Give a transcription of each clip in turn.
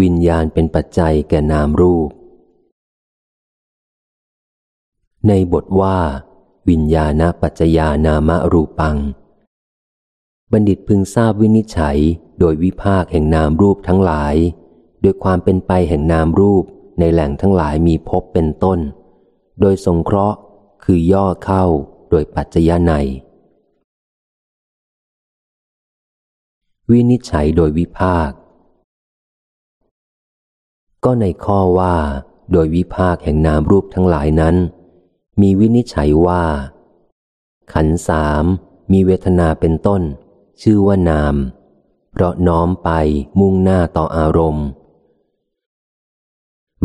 วิญญาณเป็นปัจจัยแก่นามรูป ในบทว่า วิญญาณปัจจยานามรูปัง บัณฑิตพึงทราบวินิจฉัยโดยวิภาคแห่งนามรูปทั้งหลาย โดยความเป็นไปแห่งนามรูปในแหล่งทั้งหลายมีพบเป็นต้น โดยสงเคราะห์คือย่อเข้าโดยปัจจยาในวินิจฉัยโดยวิภาค ก็ในข้อว่า โดยวิภาคแห่งนามรูปทั้งหลายนั้น มีวินิจฉัยว่า ขันสามมีเวทนาเป็นต้น ชื่อว่านาม เพราะน้อมไปมุ่งหน้าต่ออารมณ์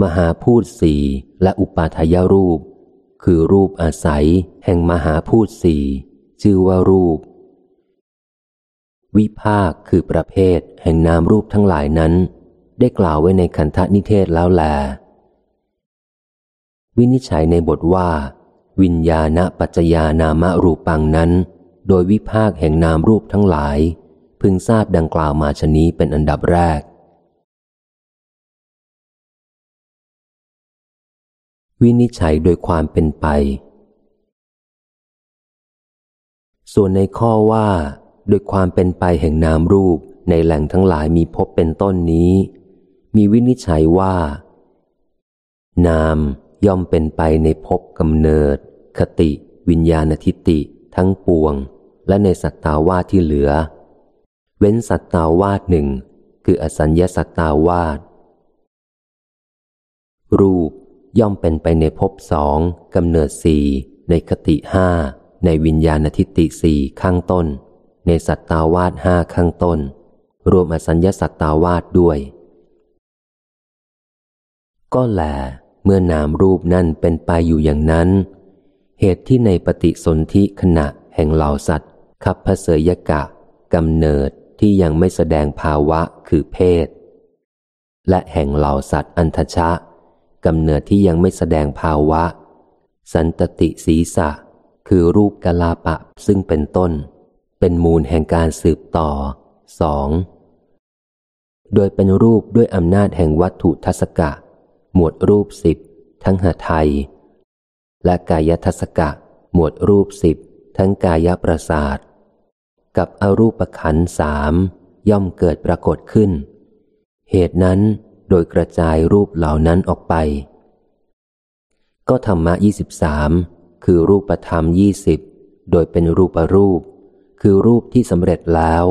มหาพูดสี่และอุปาทายรูป คือรูปอาศัยแห่งมหาพูดสี่ชื่อว่ารูป วิภาคคือประเภทแห่งนามรูปทั้งหลายนั้น ได้กล่าวไว้ในขันธนิเทศแล้วแล วินิจฉัยในบทว่า วิญญาณปัจจยานามรูปังนั้น โดยวิภาคแห่งนามรูปทั้งหลาย พึงทราบดังกล่าวมาชนี้เป็นอันดับแรก วินิจฉัยโดยความเป็นไป ส่วนในข้อว่า โดยความเป็นไปแห่งนามรูปในแหล่งทั้งหลายมีพบเป็นต้นนี้ มีวินิจฉัยว่า นามย่อมเป็นไปในภพกำเนิด คติ วิญญาณทิติ ทั้งปวง และในสัตตาวาสที่เหลือ เว้นสัตตาวาสหนึ่ง คืออสัญญาสัตตาวาสรูปย่อมเป็นไปในภพสองกำเนิดสี่ในคติห้าในวิญญาณทิติสี่ข้างต้น ในสัตตาวาสห้าข้างต้น รวมอสัญญาสัตตาวาสด้วย ก็แลเมื่อนามรูปนั่นเป็นไปอยู่อย่างนั้น เหตุที่ในปฏิสนธิขณะแห่งเหล่าสัตว์ขับพเสยกะกำเนิดที่ยังไม่แสดงภาวะคือเพศ และแห่งเหล่าสัตว์อันทชะกำเนิดที่ยังไม่แสดงภาวะ สันตติศีสะคือรูปกลาปะซึ่งเป็นต้น เป็นมูลแห่งการสืบต่อสองโดยเป็นรูปด้วยอำนาจแห่งวัตถุทัศกะ หมวดรูปสิบทั้งหไทย และกายทัศกะ หมวดรูปสิบทั้งกายประสาท กับอรูปขันสามย่อมเกิดปรากฏขึ้น เหตุนั้นโดยกระจายรูปเหล่านั้นออกไป ก็ธรรมะยี่สิบสามคือรูปธรรมยี่สิบโดยเป็นรูปรูป คือรูปที่สำเร็จแล้ว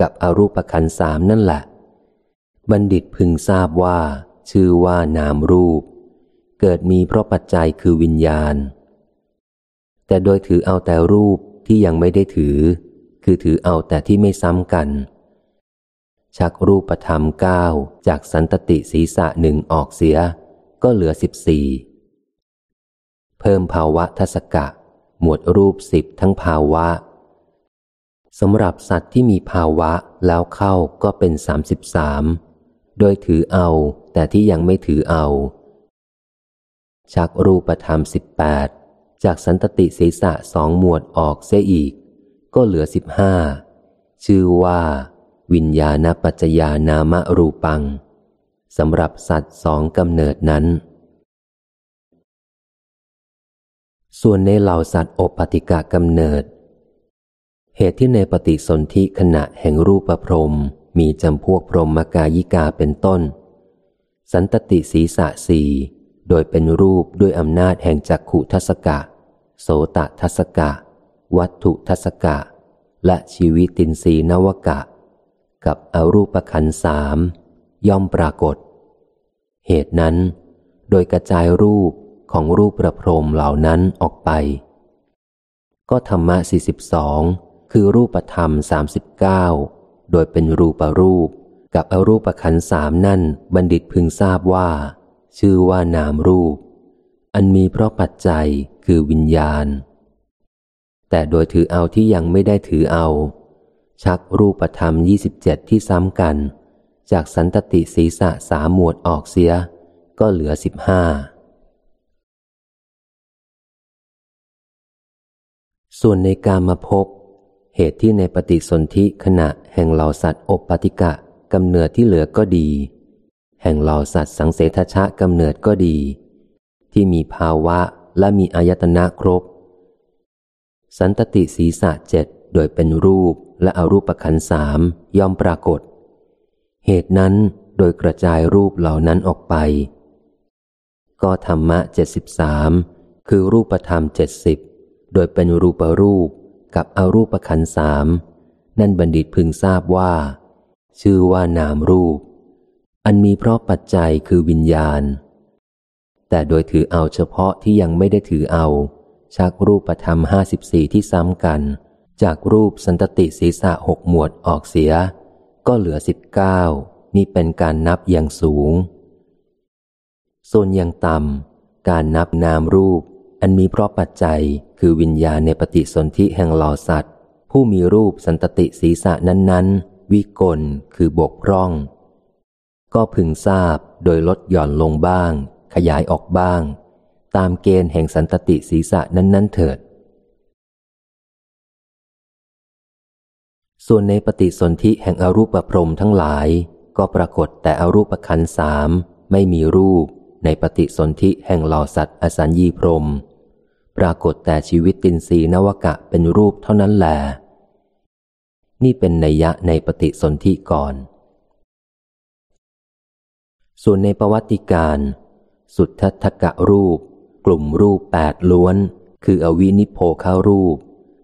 กับอรูปขันสามนั่นแหละ บัณฑิตพึงทราบว่า ชื่อว่านามรูป เกิดมีเพราะปัจจัยคือวิญญาณ แต่โดยถือเอาแต่รูปที่ยังไม่ได้ถือ คือถือเอาแต่ที่ไม่ซ้ำกัน ชักรูปธรรมเก้าจากสันตติศีษะหนึ่งออกเสีย ก็เหลือสิบสี่เพิ่มภาวะทัศกะ หมวดรูปสิบทั้งภาวะสำหรับสัตว์ที่มีภาวะแล้วเข้าก็เป็นสามสิบสามโดยถือเอา แต่ที่ยังไม่ถือเอา ชักรูปธรรมสิบแปดจากสันตติศีษะสองหมวดออกเสียอีก ก็เหลือสิบห้าชื่อว่า วิญญาณปัจจยานามรูปังสำหรับสัตว์สองกำเนิดนั้น ส่วนในเหล่าสัตว์โอปติกะกำเนิด เหตุที่ในปฏิสนธิขณะแห่งรูปประพรมมีจำพวกพรหมกายิกาเป็นต้น สันตติศีสะสีโดยเป็นรูปด้วยอำนาจแห่งจักขุทัศกะ โสตทัศกะ วัตถุทัศกะ และชีวิตินทรีนวกะ กับอรูปขันสามย่อมปรากฏ เหตุนั้น โดยกระจายรูปของรูปประพรมเหล่านั้นออกไป ก็ธรรมะสี่สิบสองคือรูปธรรมสามสิบเก้าโดยเป็นรูปรูป กับอรูปขันสามนั่นบัณฑิตพึงทราบว่า ชื่อว่านามรูป อันมีเพราะปัจจัยคือวิญญาณ แต่โดยถือเอาที่ยังไม่ได้ถือเอา ชักรูปธรรมยี่สิบเจ็ดที่ซ้ำกัน จากสันตติศีสะสามหมวดออกเสีย ก็เหลือสิบห้าส่วนในการมาพบเหตุที่ในปฏิสนธิขณะแห่งเหล่าสัตว์อบปฏิกะ กำเนิดที่เหลือก็ดี แห่งเหล่าสัตว์สังเสทชะกำเนิดก็ดี ที่มีภาวะและมีอายตนะครบ สันตติศีสะเจ็ดโดยเป็นรูปและอรูปขันสามย่อมปรากฏ เหตุนั้นโดยกระจายรูปเหล่านั้นออกไป ก็ธรรมะเจ็ดสิบสามคือรูปธรรมเจ็ดสิบโดยเป็นรูปรูปกับอรูปขันสามนั่นบัณฑิตพึงทราบว่า ชื่อว่านามรูป อันมีเพราะปัจจัยคือวิญญาณ แต่โดยถือเอาเฉพาะที่ยังไม่ได้ถือเอา ชักรูปธรรมห้าสิบสี่ที่ซ้ำกัน จากรูปสันตติศีษะหกหมวดออกเสีย ก็เหลือสิบเก้านี่เป็นการนับอย่างสูง ส่วนอย่างต่ำการนับนามรูป อันมีเพราะปัจจัยคือวิญญาณในปฏิสนธิแห่งหล่าสัตว์ ผู้มีรูปสันตติศีษะนั้นๆ วิกลคือบกพร่อง ก็พึงทราบโดยลดหย่อนลงบ้าง ขยายออกบ้าง ตามเกณฑ์แห่งสันตติศีษะนั้น ๆ เถิด ส่วนในปฏิสนธิแห่งอรูปพรมทั้งหลาย ก็ปรากฏแต่อรูปขันสามไม่มีรูปในปฏิสนธิแห่งเหล่าสัตว์อสัญญีพรม ปรากฏแต่ชีวิตตินรีนวกะเป็นรูปเท่านั้นแหละ นี่เป็นนัยยะในปฏิสนธิก่อน ส่วนในประวัติการ สุทธัตกะรูป กลุ่มรูปแปดล้วน คืออวินิโพคารูป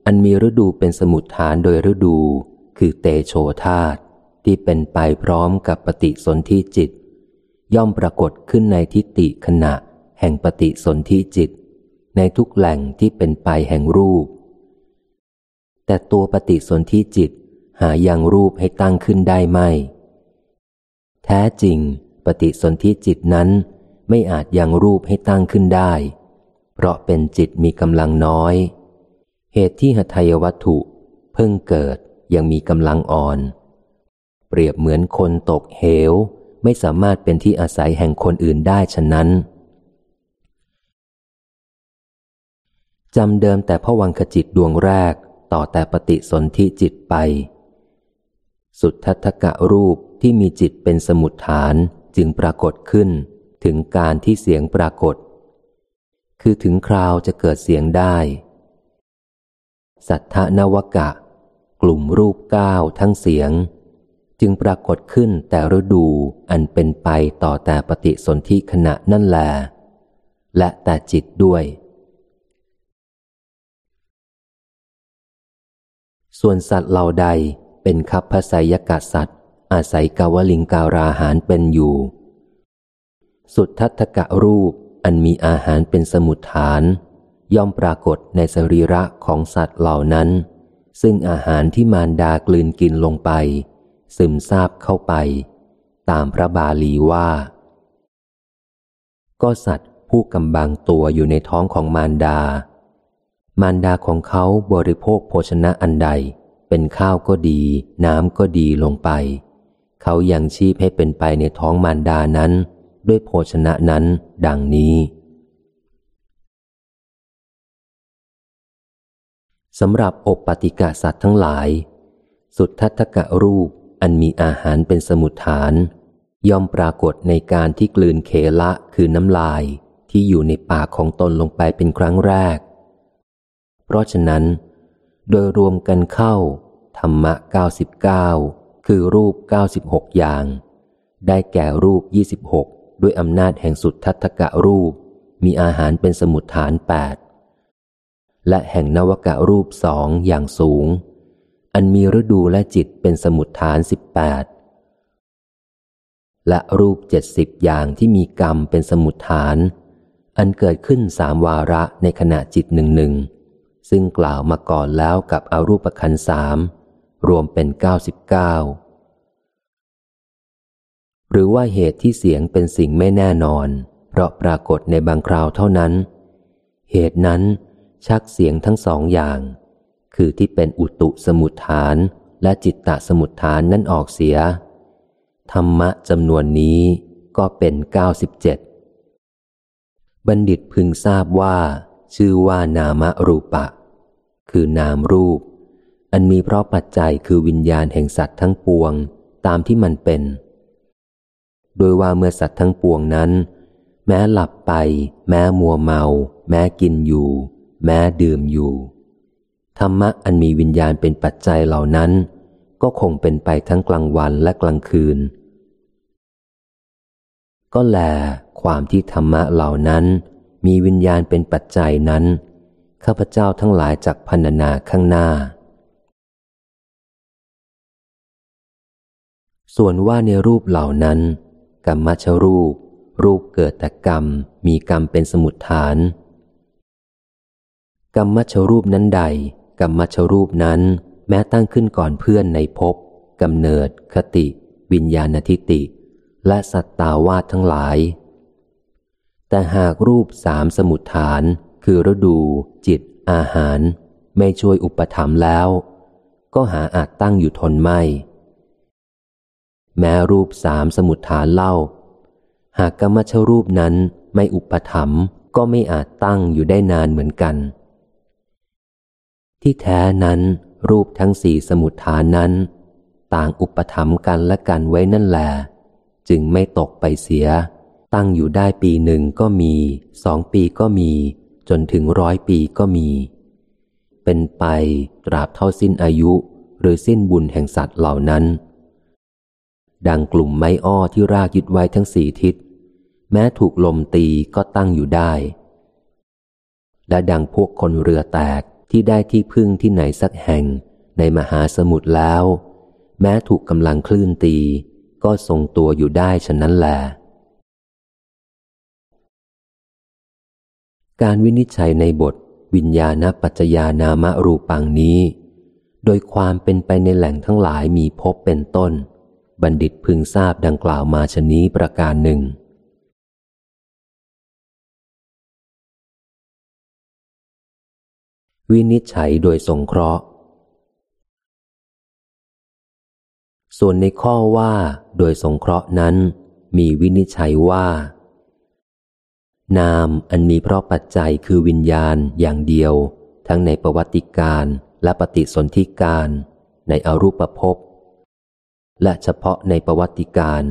อันมีฤดูเป็นสมุดฐานโดยฤดู คือเตโชธาตที่เป็นไปพร้อมกับปฏิสนธิจิต ย่อมปรากฏขึ้นในทิฏฐิขณะ แห่งปฏิสนธิจิต ในทุกแหล่งที่เป็นไปแห่งรูปแต่ตัวปฏิสนธิจิต หายังรูปให้ตั้งขึ้นได้ไม่ แท้จริง ปฏิสนธิจิตนั้นไม่อาจยังรูปให้ตั้งขึ้นได้ เพราะเป็นจิตมีกำลังน้อย เหตุที่หทัยวัตถุเพิ่งเกิดยังมีกำลังอ่อน เปรียบเหมือนคนตกเหว ไม่สามารถเป็นที่อาศัยแห่งคนอื่นได้ฉะนั้นจำเดิมแต่พวังขจิตดวงแรกต่อแต่ปฏิสนธิจิตไป สุดทัตกะรูปที่มีจิตเป็นสมุดฐานจึงปรากฏขึ้น ถึงการที่เสียงปรากฏ คือถึงคราวจะเกิดเสียงได้ สัทธนวกะ กลุ่มรูปเก้าทั้งเสียง จึงปรากฏขึ้นแต่ฤดูอันเป็นไปต่อแต่ปฏิสนธิขณะนั่นแล และแต่จิตด้วย ส่วนสัตว์เหล่าใด เป็นคับพสยกษัตริย์ อาศัยกาวลิงการาหารเป็นอยู่ สุดทัตกะรูปอันมีอาหารเป็นสมุดฐาน ย่อมปรากฏในสรีระของสัตว์เหล่านั้น ซึ่งอาหารที่มารดากลืนกินลงไป ซึมซาบเข้าไป ตามพระบาลีว่า ก็สัตว์ผู้กำบังตัวอยู่ในท้องของมารดา มารดาของเขาบริโภคโภชนะอันใด เป็นข้าวก็ดี น้ำก็ดีลงไป เขายังชีพให้เป็นไปในท้องมารดานั้น ด้วยโภชนะนั้นดังนี้สำหรับอบปฏิกาสัตว์ทั้งหลาย สุดทัตกะรูปอันมีอาหารเป็นสมุดฐาน ย่อมปรากฏในการที่กลืนเคละคือน้ำลายที่อยู่ในปากของตนลงไปเป็นครั้งแรก เพราะฉะนั้น โดยรวมกันเข้า ธรรมะเก้าสิบเก้าคือรูปเก้าสิบหกอย่าง ได้แก่รูปยี่สิบหกด้วยอำนาจแห่งสุดทัตกะรูป มีอาหารเป็นสมุดฐานแปดและแห่งนวกะรูปสองอย่างสูง อันมีฤดูและจิตเป็นสมุดฐานสิบแปดและรูปเจ็ดสิบอย่างที่มีกรรมเป็นสมุดฐาน อันเกิดขึ้นสามวาระในขณะจิตหนึ่งหนึ่งซึ่งกล่าวมาก่อนแล้วกับอรูปขันสาม รวมเป็นเก้าสิบเก้าหรือว่าเหตุที่เสียงเป็นสิ่งไม่แน่นอน เพราะปรากฏในบางคราวเท่านั้น เหตุนั้นชักเสียงทั้งสองอย่าง คือที่เป็นอุตุสมุทฐานและจิตตสมุทฐานนั่นออกเสีย ธรรมะจำนวนนี้ก็เป็นเก้าสิบเจ็ดบัณฑิตพึงทราบว่า ชื่อว่านามรูปะ คือนามรูป อันมีเพราะปัจจัยคือวิญญาณแห่งสัตว์ทั้งปวงตามที่มันเป็น โดยว่าเมื่อสัตว์ทั้งปวงนั้น แม้หลับไป แม้มัวเมา แม้กินอยู่ แม้ดื่มอยู่ ธรรมะอันมีวิญญาณเป็นปัจจัยเหล่านั้น ก็คงเป็นไปทั้งกลางวันและกลางคืน ก็แล ความที่ธรรมะเหล่านั้นมีวิญญาณเป็นปัจจัยนั้น ข้าพเจ้าทั้งหลายจากพันนาข้างหน้า ส่วนว่าในรูปเหล่านั้น กรรมชรูป รูปเกิดแต่กรรม มีกรรมเป็นสมุดฐาน กรรมชรูปนั้นใด กรรมชรูปนั้น แม้ตั้งขึ้นก่อนเพื่อนในภพกำเนิด คติ วิญญาณทิติ และสัตตาวาทั้งหลาย แต่หากรูปสามสมุดฐาน คือฤดู จิต อาหาร ไม่ช่วยอุปถัมภ์แล้ว ก็หาอาจตั้งอยู่ทนไม่ แม้รูปสามสมุดฐานเล่า หากกรรมชรูปนั้นไม่อุปถัมภ์ก็ไม่อาจตั้งอยู่ได้นานเหมือนกัน ที่แท้นั้น รูปทั้งสี่สมุดฐานนั้น ต่างอุปถัมภ์กันและกันไว้นั่นแหละจึงไม่ตกไปเสีย ตั้งอยู่ได้ปีหนึ่งก็มีสองปีก็มี จนถึงร้อยปีก็มี เป็นไปตราบเท่าสิ้นอายุ หรือสิ้นบุญแห่งสัตว์เหล่านั้น ดังกลุ่มไม้อ้อที่รากยึดไว้ทั้งสี่ทิศ แม้ถูกลมตีก็ตั้งอยู่ได้ และดังพวกคนเรือแตกที่ได้ที่พึ่งที่ไหนสักแห่งในมหาสมุทรแล้ว แม้ถูกกำลังคลื่นตี ก็ทรงตัวอยู่ได้ฉะนั้นแหละการวินิจฉัยในบทวิญญาณปัจจยานามรูปังนี้ โดยความเป็นไปในแหล่งทั้งหลายมีพบเป็นต้น บัณฑิตพึงทราบดังกล่าวมาชนี้ประการหนึ่ง วินิจฉัยโดยสงเคราะห์ ส่วนในข้อว่าโดยสงเคราะห์นั้น มีวินิจฉัยว่า นามอันมีเพราะปัจจัยคือวิญญาณอย่างเดียว ทั้งในประวัติการและปฏิสนธิการ ในอรูปภพ และเฉพาะในประวัติการ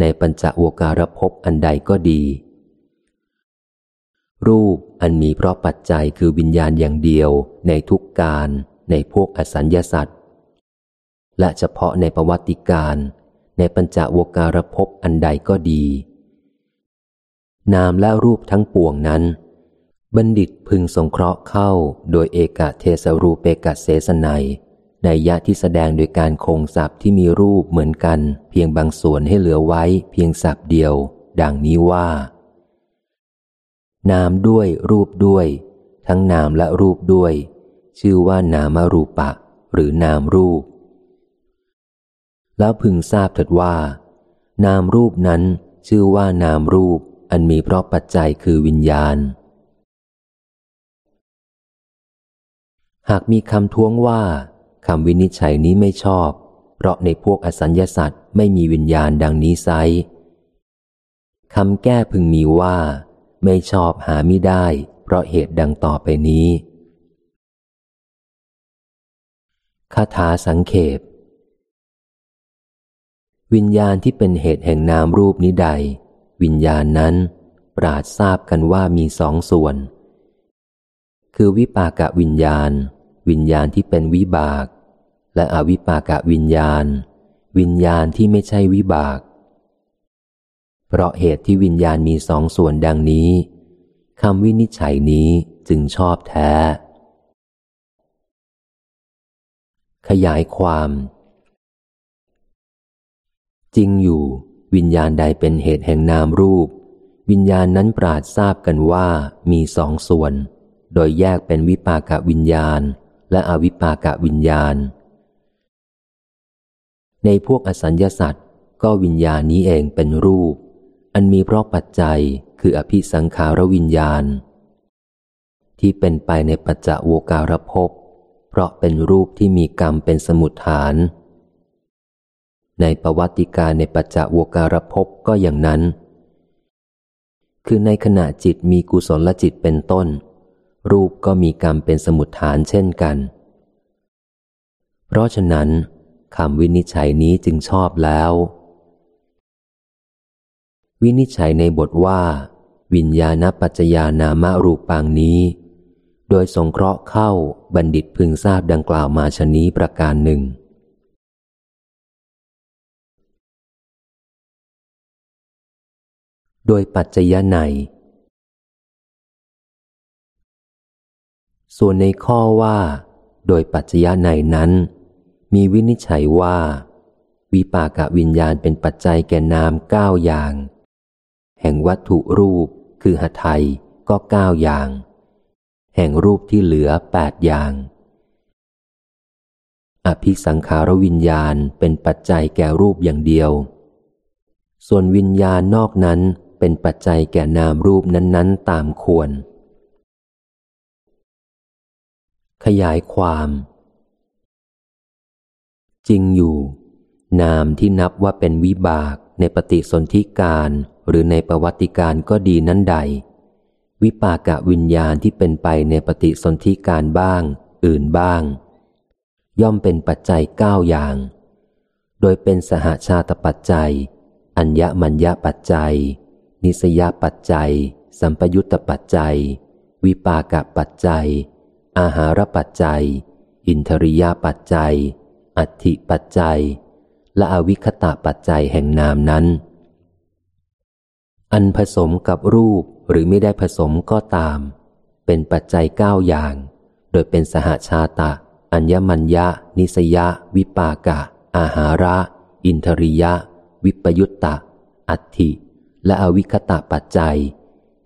ในปัญจโวการภพอันใดก็ดี รูปอันมีเพราะปัจจัยคือวิญญาณอย่างเดียวในทุกการในพวกอสัญญาสัตว์และเฉพาะในประวัติการ ในปัญจโวการภพอันใดก็ดี นามและรูปทั้งปวงนั้น บัณฑิตพึงสงเคราะห์เข้าโดยเอกเทสรูเปกเสสนัย ในยะที่แสดงโดยการคงศัพท์ที่มีรูปเหมือนกัน เพียงบางส่วนให้เหลือไว้เพียงศัพท์เดียว ดังนี้ว่า นามด้วยรูปด้วย ทั้งนามและรูปด้วย ชื่อว่านามรูปะ หรือนามรูป แล้วพึงทราบเถิดว่า นามรูปนั้นชื่อว่านามรูปอันมีเพราะปัจจัยคือวิญญาณ หากมีคำท้วงว่า คำวินิจฉัยนี้ไม่ชอบ เพราะในพวกอสัญญาสัตว์ไม่มีวิญญาณดังนี้ไซคำแก้พึงมีว่า ไม่ชอบหาไม่ได้ เพราะเหตุดังต่อไปนี้คาถาสังเขปวิญญาณที่เป็นเหตุแห่งนามรูปนี้ใด วิญญาณนั้น ปราดทราบกันว่ามีสองส่วน คือวิปากะวิญญาณ วิญญาณที่เป็นวิบาก และอวิปากะวิญญาณ วิญญาณที่ไม่ใช่วิบาก เพราะเหตุที่วิญญาณมีสองส่วนดังนี้คำวินิจฉัยนี้จึงชอบแท้ ขยายความ จริงอยู่ วิญญาณใดเป็นเหตุแห่งนามรูป วิญญาณนั้นปราดทราบกันว่ามีสองส่วน โดยแยกเป็นวิปากวิญญาณ และอวิปากวิญญาณ ในพวกอสัญญาสัตว์ก็วิญญาณนี้เองเป็นรูป อันมีเพราะปัจจัยคืออภิสังขารวิญญาณ ที่เป็นไปในปัจจโวการภพเพราะเป็นรูปที่มีกรรมเป็นสมุดฐาน ในประวัติการในปัจจวการภพก็อย่างนั้น คือในขณะจิตมีกุศลจิตเป็นต้น รูปก็มีกรรมเป็นสมุดฐานเช่นกัน เพราะฉะนั้นคำวินิจฉัยนี้จึงชอบแล้ว วินิจฉัยในบทว่า วิญญาณปัจจยานามารูปังนี้ โดยสงเคราะห์เข้าบัณฑิตพึงทราบดังกล่าวมาชนี้ประการหนึ่ง โดยปัจจยใน ส่วนในข้อว่า โดยปัจจยในนั้น มีวินิจฉัยว่า วิปากวิญญาณเป็นปัจจัยแก่นามเก้าอย่าง แห่งวัตถุรูปคือหทัยก็เก้าอย่าง แห่งรูปที่เหลือแปดอย่าง อภิสังขารวิญญาณเป็นปัจจัยแก่รูปอย่างเดียว ส่วนวิญญาณนอกนั้นเป็นปัจจัยแก่นามรูปนั้น ๆ ตามควร ขยายความ จริงอยู่ นามที่นับว่าเป็นวิบากในปฏิสนธิการหรือในประวัติการก็ดีนั้นใด วิปากะวิญญาณที่เป็นไปในปฏิสนธิการบ้าง อื่นบ้าง ย่อมเป็นปัจจัยเก้าอย่าง โดยเป็นสหาชาตปัจจัย อัญญมัญญปัจจัย นิสยปัจจัย สัมปยุตตปัจจัย วิปากะปัจจัย อาหารปัจจัย อินทริยปัจจัย อัติปัจจัย และอวิคตะปัจจัยแห่งนามนั้น อันผสมกับรูปหรือไม่ได้ผสมก็ตาม เป็นปัจจัยเก้าอย่าง โดยเป็นสหาชาตะ อัญญมัญญะ นิสยะ วิปากะ อาหาระ อินทริยะ วิปยุตตะ อัติและอวิคตะปัจจัย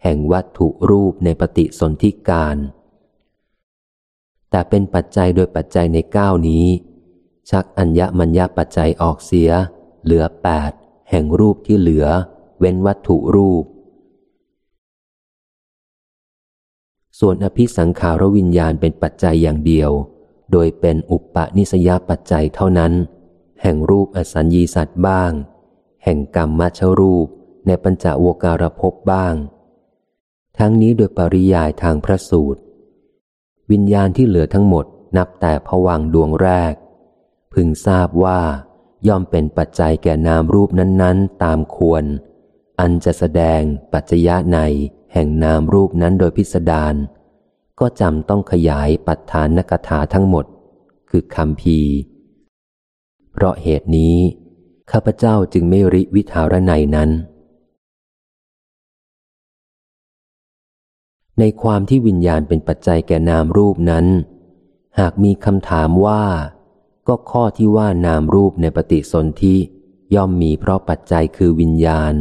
แห่งวัตถุรูปในปฏิสนธิการ แต่เป็นปัจจัยโดยปัจจัยในเก้านี้ ชักอัญญมัญญปัจจัยออกเสีย เหลือแปดแห่งรูปที่เหลือ เว้นวัตถุรูป ส่วนอภิสังขารวิญญาณเป็นปัจจัยอย่างเดียว โดยเป็นอุปปนิสยปัจจัยเท่านั้น แห่งรูปอสัญญีสัตว์บ้าง แห่งกรรมมัชรูปในปัญจโวการภพบ้าง ทั้งนี้โดยปริยายทางพระสูตร วิญญาณที่เหลือทั้งหมดนับแต่ผวังดวงแรก พึงทราบว่า ย่อมเป็นปัจจัยแก่นามรูปนั้นๆ ตามควร อันจะแสดงปัจจยะในแห่งนามรูปนั้นโดยพิสดารก็จำต้องขยายปัฏฐานนกถาทั้งหมด คือคำพีเพราะเหตุนี้ ข้าพเจ้าจึงไม่ริวิทารในนั้น ในความที่วิญญาณเป็นปัจจัยแก่นามรูปนั้น หากมีคำถามว่า ก็ข้อที่ว่านามรูปในปฏิสนธิย่อมมีเพราะปัจจัยคือวิญญาณ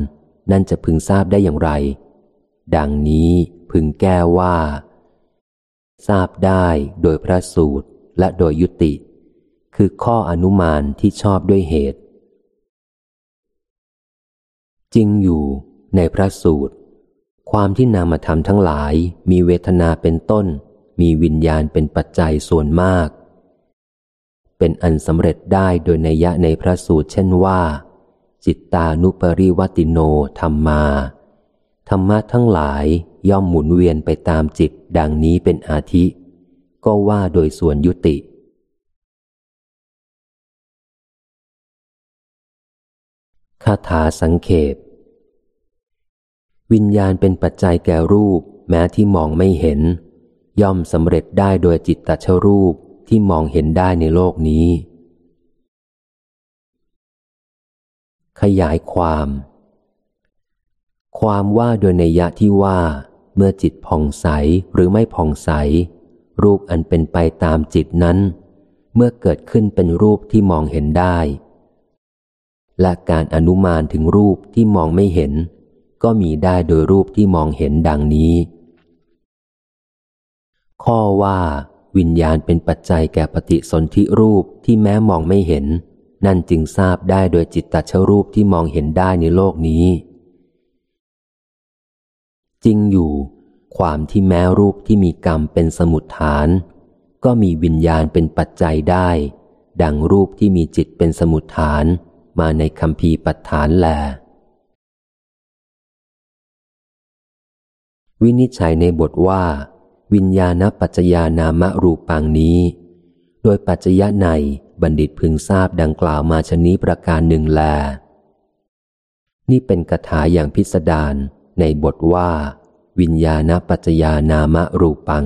นั่นจะพึงทราบได้อย่างไร ดังนี้พึงแก้ว่า ทราบได้โดยพระสูตรและโดยยุติ คือข้ออนุมานที่ชอบด้วยเหตุ จริงอยู่ในพระสูตร ความที่นามธรรมทั้งหลายมีเวทนาเป็นต้น มีวิญญาณเป็นปัจจัยส่วนมาก เป็นอันสำเร็จได้โดยในยะในพระสูตรเช่นว่า จิตตานุปริวัติโนธรรมา ธรรมะทั้งหลายย่อมหมุนเวียนไปตามจิตดังนี้เป็นอาทิ ก็ว่าโดยส่วนยุติ คาถาสังเขป วิญญาณเป็นปัจจัยแก่รูป แม้ที่มองไม่เห็น ย่อมสำเร็จได้โดยจิตตชรูปที่มองเห็นได้ในโลกนี้ ขยายความ ความว่าโดยในยะที่ว่า เมื่อจิตผ่องใสหรือไม่ผ่องใส รูปอันเป็นไปตามจิตนั้น เมื่อเกิดขึ้นเป็นรูปที่มองเห็นได้ และการอนุมานถึงรูปที่มองไม่เห็น ก็มีได้โดยรูปที่มองเห็นดังนี้ ข้อว่าวิญญาณเป็นปัจจัยแก่ปฏิสนธิรูปที่แม้มองไม่เห็น นั่นจึงทราบได้โดยจิตตชรูปที่มองเห็นได้ในโลกนี้ จริงอยู่ ความที่แม้รูปที่มีกรรมเป็นสมุดฐาน ก็มีวิญญาณเป็นปัจจัยได้ ดังรูปที่มีจิตเป็นสมุดฐาน มาในคำพีปัฏฐานแล วินิจฉัยในบทว่า วิญญาณปัจจยานามรูปังนี้ โดยปัจจยะในบัณฑิตพึงทราบดังกล่าวมาชนี้ประการหนึ่งแล นี่เป็นคาถาอย่างพิสดารในบทว่า วิญญาณปัจจยานามรูปัง